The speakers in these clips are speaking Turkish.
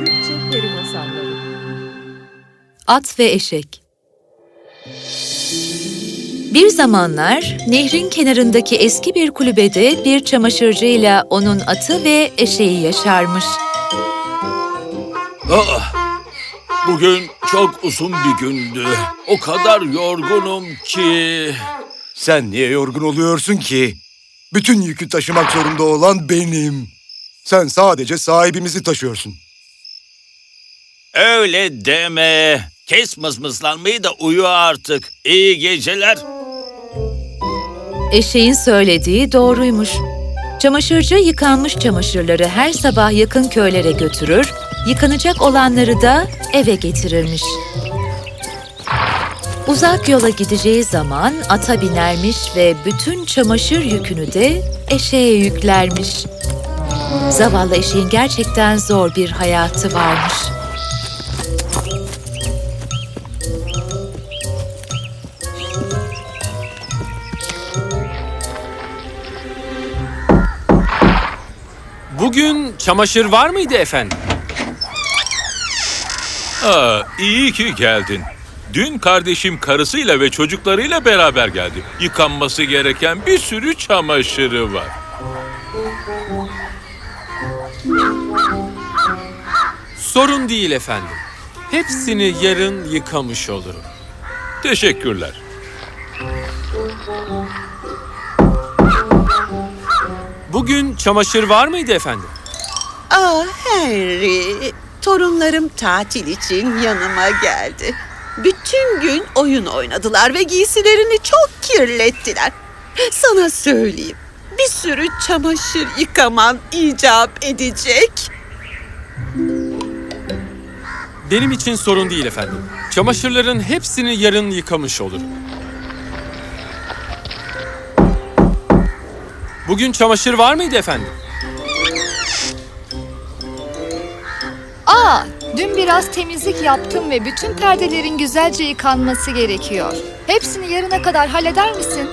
Türkçe Peri Masalları At ve Eşek Bir zamanlar nehrin kenarındaki eski bir kulübede bir çamaşırcıyla onun atı ve eşeği yaşarmış. Ah, bugün çok uzun bir gündü. O kadar yorgunum ki. Sen niye yorgun oluyorsun ki? Bütün yükü taşımak zorunda olan benim. Sen sadece sahibimizi taşıyorsun. Öyle deme. Kes mızmızlanmayı da uyu artık. İyi geceler. Eşeğin söylediği doğruymuş. Çamaşırcı yıkanmış çamaşırları her sabah yakın köylere götürür, yıkanacak olanları da eve getirirmiş. Uzak yola gideceği zaman ata binermiş ve bütün çamaşır yükünü de eşeğe yüklermiş. Zavallı eşeğin gerçekten zor bir hayatı varmış. Bugün çamaşır var mıydı efendim? Aa, iyi ki geldin. Dün kardeşim karısıyla ve çocuklarıyla beraber geldi. Yıkanması gereken bir sürü çamaşırı var. Sorun değil efendim. Hepsini yarın yıkamış olurum. Teşekkürler. Bugün çamaşır var mıydı efendim? Ah Henry, torunlarım tatil için yanıma geldi. Bütün gün oyun oynadılar ve giysilerini çok kirlettiler. Sana söyleyeyim, bir sürü çamaşır yıkaman icap edecek. Benim için sorun değil efendim. Çamaşırların hepsini yarın yıkamış olurum. Bugün çamaşır var mıydı efendim? Aa, dün biraz temizlik yaptım ve bütün perdelerin güzelce yıkanması gerekiyor. Hepsini yarına kadar halleder misin?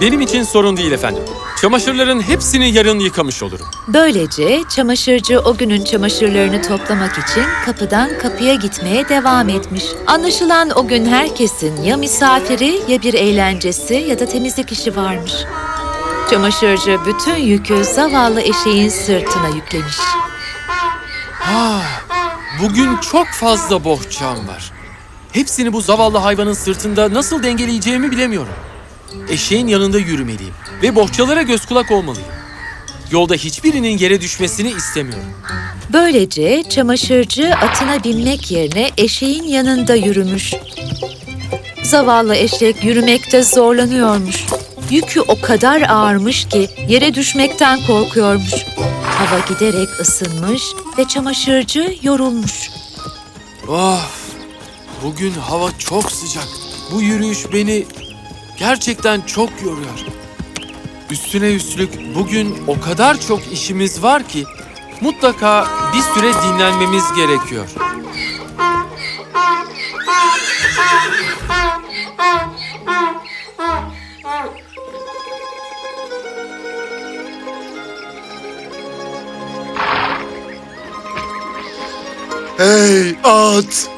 Benim için sorun değil efendim. Çamaşırların hepsini yarın yıkamış olurum. Böylece çamaşırcı o günün çamaşırlarını toplamak için kapıdan kapıya gitmeye devam etmiş. Anlaşılan o gün herkesin ya misafiri ya bir eğlencesi ya da temizlik işi varmış. Çamaşırcı bütün yükü zavallı eşeğin sırtına yüklemiş. Bugün çok fazla bohçam var. Hepsini bu zavallı hayvanın sırtında nasıl dengeleyeceğimi bilemiyorum. Eşeğin yanında yürümeliyim ve bohçalara göz kulak olmalıyım. Yolda hiçbirinin yere düşmesini istemiyorum. Böylece çamaşırcı atına binmek yerine eşeğin yanında yürümüş. Zavallı eşek yürümekte zorlanıyormuş. Yükü o kadar ağırmış ki yere düşmekten korkuyormuş. Hava giderek ısınmış ve çamaşırcı yorulmuş. Of! Bugün hava çok sıcak. Bu yürüyüş beni gerçekten çok yoruyor. Üstüne üstlük bugün o kadar çok işimiz var ki mutlaka bir süre dinlenmemiz gerekiyor. Hey at!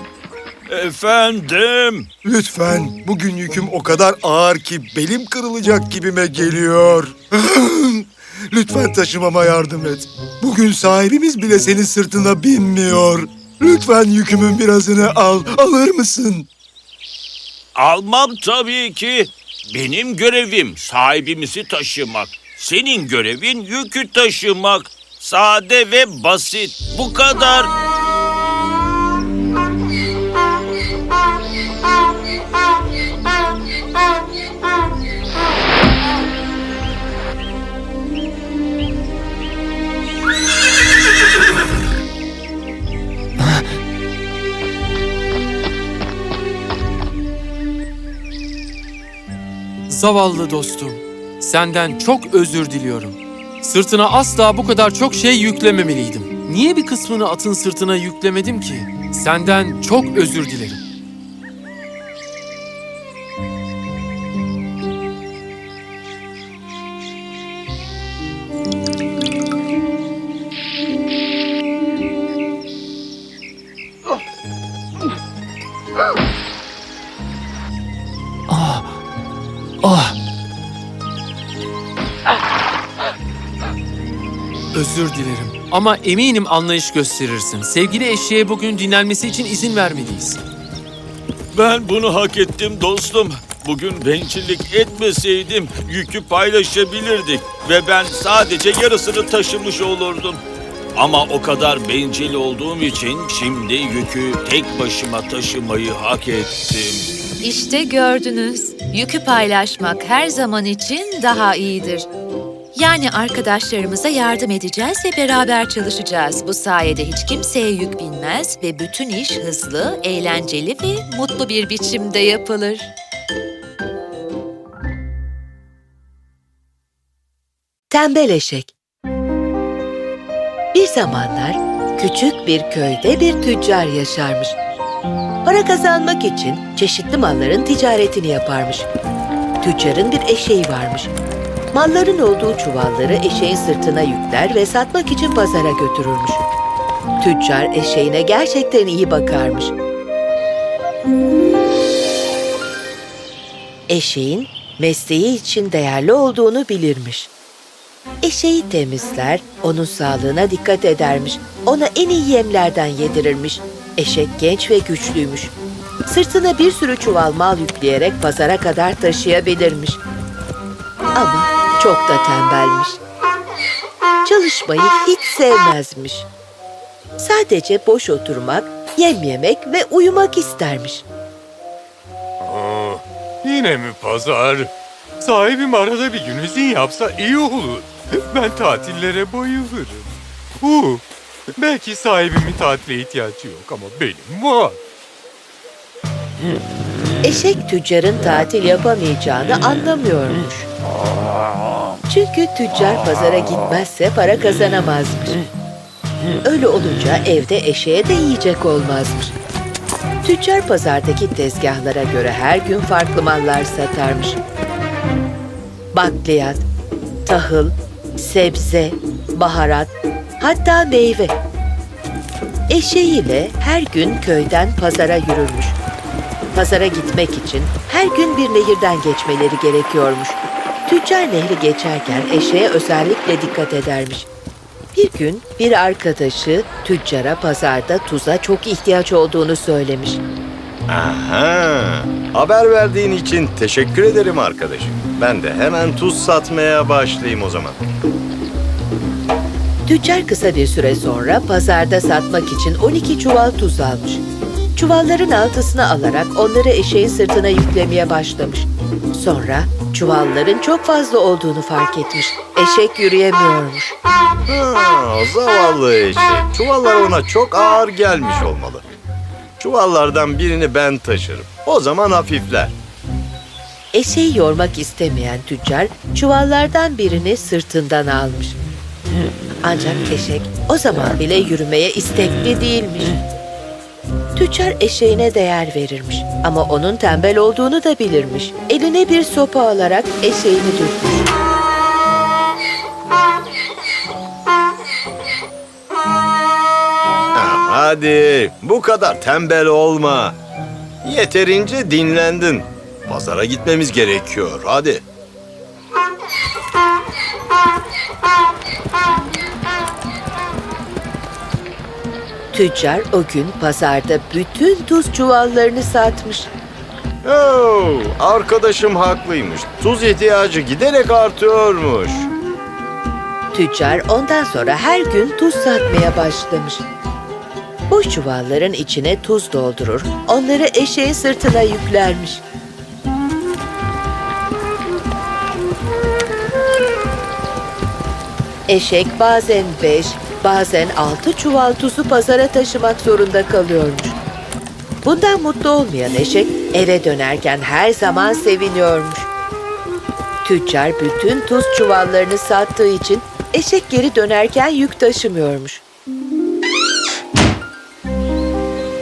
Efendim. Lütfen bugün yüküm o kadar ağır ki belim kırılacak gibime geliyor. Lütfen taşımama yardım et. Bugün sahibimiz bile senin sırtına binmiyor. Lütfen yükümün birazını al. Alır mısın? Almam tabii ki. Benim görevim sahibimizi taşımak. Senin görevin yükü taşımak. Sade ve basit. Bu kadar. Zavallı dostum, senden çok özür diliyorum. Sırtına asla bu kadar çok şey yüklememeliydim. Niye bir kısmını atın sırtına yüklemedim ki? Senden çok özür dilerim. Özür dilerim. Ama eminim anlayış gösterirsin. Sevgili eşeğe bugün dinlenmesi için izin vermeliyiz. Ben bunu hak ettim dostum. Bugün bencillik etmeseydim yükü paylaşabilirdik ve ben sadece yarısını taşımış olurdum. Ama o kadar bencil olduğum için şimdi yükü tek başıma taşımayı hak ettim. İşte gördünüz. Yükü paylaşmak her zaman için daha iyidir. Yani arkadaşlarımıza yardım edeceğiz ve beraber çalışacağız. Bu sayede hiç kimseye yük binmez ve bütün iş hızlı, eğlenceli ve mutlu bir biçimde yapılır. Tembel eşek. Bir zamanlar küçük bir köyde bir tüccar yaşarmış. Para kazanmak için çeşitli malların ticaretini yaparmış. Tüccarın bir eşeği varmış. Malların olduğu çuvalları eşeğin sırtına yükler ve satmak için pazara götürürmüş. Tüccar eşeğine gerçekten iyi bakarmış. Eşeğin mesleği için değerli olduğunu bilirmiş. Eşeği temizler, onun sağlığına dikkat edermiş. Ona en iyi yemlerden yedirirmiş. Eşek genç ve güçlüymüş. Sırtına bir sürü çuval mal yükleyerek pazara kadar taşıyabilirmiş. Ama çok da tembelmiş. Çalışmayı hiç sevmezmiş. Sadece boş oturmak, yem yemek ve uyumak istermiş. Yine mi pazar? Sahibim arada bir gün izin yapsa iyi olur. Ben tatillere bayılırım. Hu, belki sahibimin tatile ihtiyacı yok ama benim var. Eşek tüccarın tatil yapamayacağını anlamıyormuş. Çünkü tüccar pazara gitmezse para kazanamazmış. Öyle olunca evde eşeğe de yiyecek olmazmış. Tüccar pazardaki tezgahlara göre her gün farklı mallar satarmış. Bakliyat, tahıl, sebze, baharat, hatta meyve. Eşeğiyle her gün köyden pazara yürürmüş. Pazara gitmek için her gün bir nehirden geçmeleri gerekiyormuş. Tüccar nehri geçerken eşeğe özellikle dikkat edermiş. Bir gün bir arkadaşı tüccara pazarda tuza çok ihtiyaç olduğunu söylemiş. Aha, haber verdiğin için teşekkür ederim arkadaşım. Ben de hemen tuz satmaya başlayayım o zaman. Tüccar kısa bir süre sonra pazarda satmak için 12 çuval tuz almış. Çuvalların altısını alarak onları eşeğin sırtına yüklemeye başlamış. Sonra çuvalların çok fazla olduğunu fark etmiş. Eşek yürüyemiyormuş. Ha, zavallı eşek. Çuvallar ona çok ağır gelmiş olmalı. Çuvallardan birini ben taşırım. O zaman hafifler. Eşeği yormak istemeyen tüccar çuvallardan birini sırtından almış. Ancak eşek o zaman bile yürümeye istekli değilmiş. Tüccar eşeğine değer verirmiş ama onun tembel olduğunu da bilirmiş. Eline bir sopa alarak eşeğini dürtmüş. Ha, hadi bu kadar tembel olma. Yeterince dinlendin. Pazara gitmemiz gerekiyor. Hadi. Tüccar o gün pazarda bütün tuz çuvallarını satmış. Oo, arkadaşım haklıymış. Tuz ihtiyacı giderek artıyormuş. Tüccar ondan sonra her gün tuz satmaya başlamış. Boş çuvalların içine tuz doldurur, onları eşeğin sırtına yüklermiş. Eşek bazen beş, bazen altı çuval tuzu pazara taşımak zorunda kalıyormuş. Bundan mutlu olmayan eşek eve dönerken her zaman seviniyormuş. Tüccar bütün tuz çuvallarını sattığı için eşek geri dönerken yük taşımıyormuş.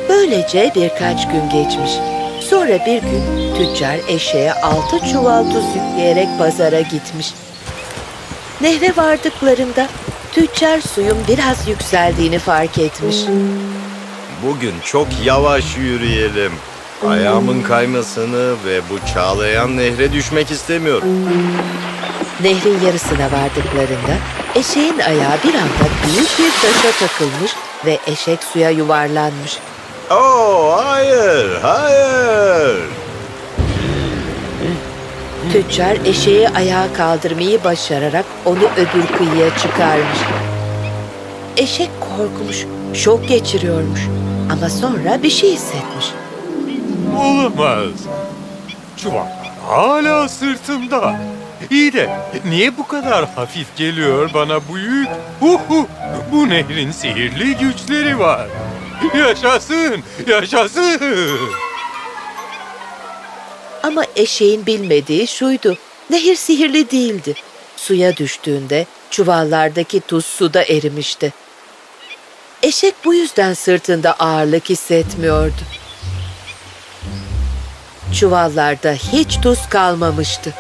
Böylece birkaç gün geçmiş. Sonra bir gün tüccar eşeğe altı çuval tuz yükleyerek pazara gitmiş. Nehre vardıklarında tüccar suyun biraz yükseldiğini fark etmiş. Bugün çok yavaş yürüyelim. Ayağımın kaymasını ve bu çağlayan nehre düşmek istemiyorum. Nehrin yarısına vardıklarında Eşeğin ayağı bir anda büyük bir taşa takılmış ve eşek suya yuvarlanmış. Oo hayır, hayır. Tüccar eşeği ayağa kaldırmayı başararak onu öbür kıyıya çıkarmış. Eşek korkmuş, şok geçiriyormuş. Ama sonra bir şey hissetmiş. Olamaz. Çuvallar hala sırtımda. İyi de niye bu kadar hafif geliyor bana bu yük? Uhu, bu nehrin sihirli güçleri var. Yaşasın, yaşasın. Ama eşeğin bilmediği şuydu. Nehir sihirli değildi. Suya düştüğünde çuvallardaki tuz suda erimişti. Eşek bu yüzden sırtında ağırlık hissetmiyordu. Çuvallarda hiç tuz kalmamıştı.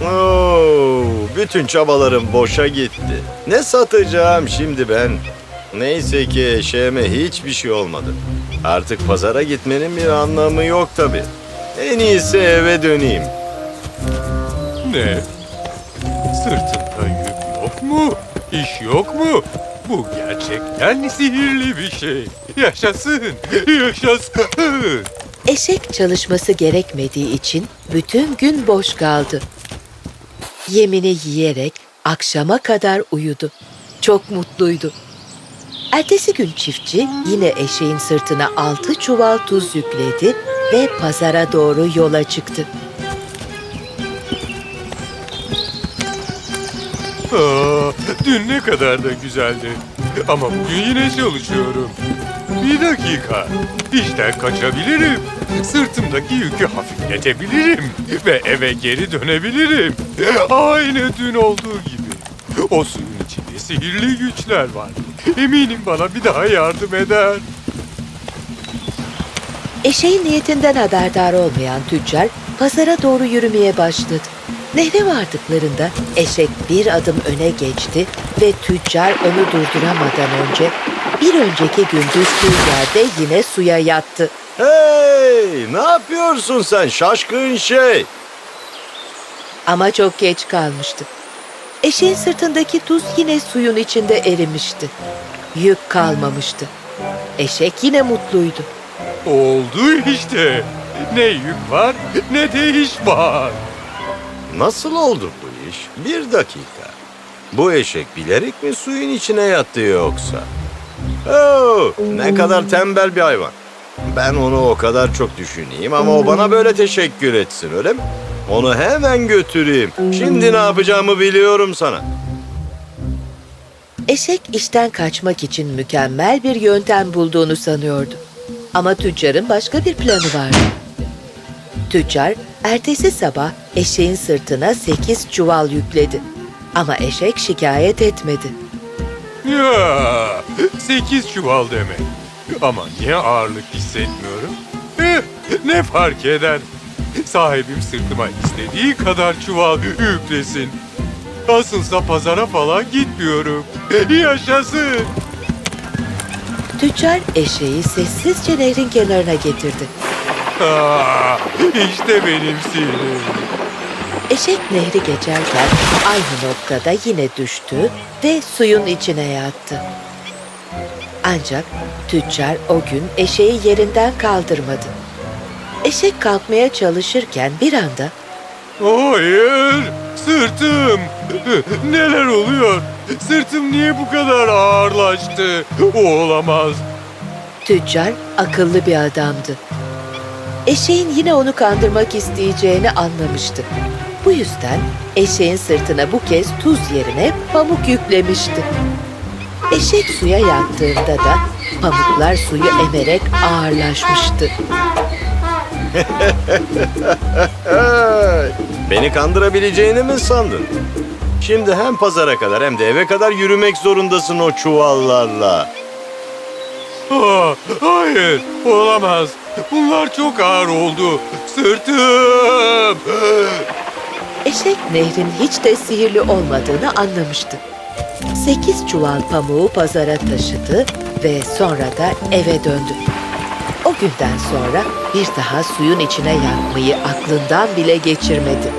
Oo, bütün çabalarım boşa gitti. Ne satacağım şimdi ben? Neyse ki eşeğime hiçbir şey olmadı. Artık pazara gitmenin bir anlamı yok tabii. En iyisi eve döneyim. Ne? Sırtımda yük yok mu? İş yok mu? Bu gerçekten sihirli bir şey. Yaşasın, yaşasın. Eşek çalışması gerekmediği için bütün gün boş kaldı. Yemini yiyerek akşama kadar uyudu. Çok mutluydu. Ertesi gün çiftçi yine eşeğin sırtına altı çuval tuz yükledi ve pazara doğru yola çıktı. Aa, dün ne kadar da güzeldi. Ama bugün yine çalışıyorum. Bir dakika. İşten kaçabilirim. Sırtımdaki yükü hafifletebilirim. Ve eve geri dönebilirim. Aynı dün olduğu gibi. O suyun içinde sihirli güçler var. Eminim bana bir daha yardım eder. Eşeğin niyetinden haberdar olmayan tüccar pazara doğru yürümeye başladı. Nehre vardıklarında eşek bir adım öne geçti ve tüccar onu durduramadan önce bir önceki gün düştüğü yerde yine suya yattı. Hey, ne yapıyorsun sen şaşkın şey? Ama çok geç kalmıştı. Eşeğin sırtındaki tuz yine suyun içinde erimişti. Yük kalmamıştı. Eşek yine mutluydu. Oldu işte. Ne yük var ne de iş var. Nasıl oldu bu iş? Bir dakika. Bu eşek bilerek mi suyun içine yattı yoksa? Oo, ne kadar tembel bir hayvan. Ben onu o kadar çok düşüneyim ama o bana böyle teşekkür etsin öyle mi? Onu hemen götüreyim. Şimdi ne yapacağımı biliyorum sana. Eşek işten kaçmak için mükemmel bir yöntem bulduğunu sanıyordu. Ama tüccarın başka bir planı vardı. Tüccar ertesi sabah eşeğin sırtına sekiz çuval yükledi. Ama eşek şikayet etmedi. Ya, sekiz çuval demek. Ama niye ağırlık hissetmiyorum? Eh, ne fark eder? Sahibim sırtıma istediği kadar çuval yüklesin. Nasılsa pazara falan gitmiyorum. Yaşasın. Tüccar eşeği sessizce nehrin kenarına getirdi. Aa, işte benim sihrim. Eşek nehri geçerken aynı noktada yine düştü ve suyun içine yattı. Ancak tüccar o gün eşeği yerinden kaldırmadı. Eşek kalkmaya çalışırken bir anda Hayır, sırtım. Neler oluyor? Sırtım niye bu kadar ağırlaştı? O olamaz. tüccar akıllı bir adamdı. Eşeğin yine onu kandırmak isteyeceğini anlamıştı. Bu yüzden eşeğin sırtına bu kez tuz yerine pamuk yüklemişti. Eşek suya yattığında da pamuklar suyu emerek ağırlaşmıştı. Beni kandırabileceğini mi sandın? Şimdi hem pazara kadar hem de eve kadar yürümek zorundasın o çuvallarla. Aa, hayır, olamaz. Bunlar çok ağır oldu. Sırtım. Eşek nehrin hiç de sihirli olmadığını anlamıştı. Sekiz çuval pamuğu pazara taşıdı ve sonra da eve döndü. O günden sonra bir daha suyun içine yatmayı aklından bile geçirmedi.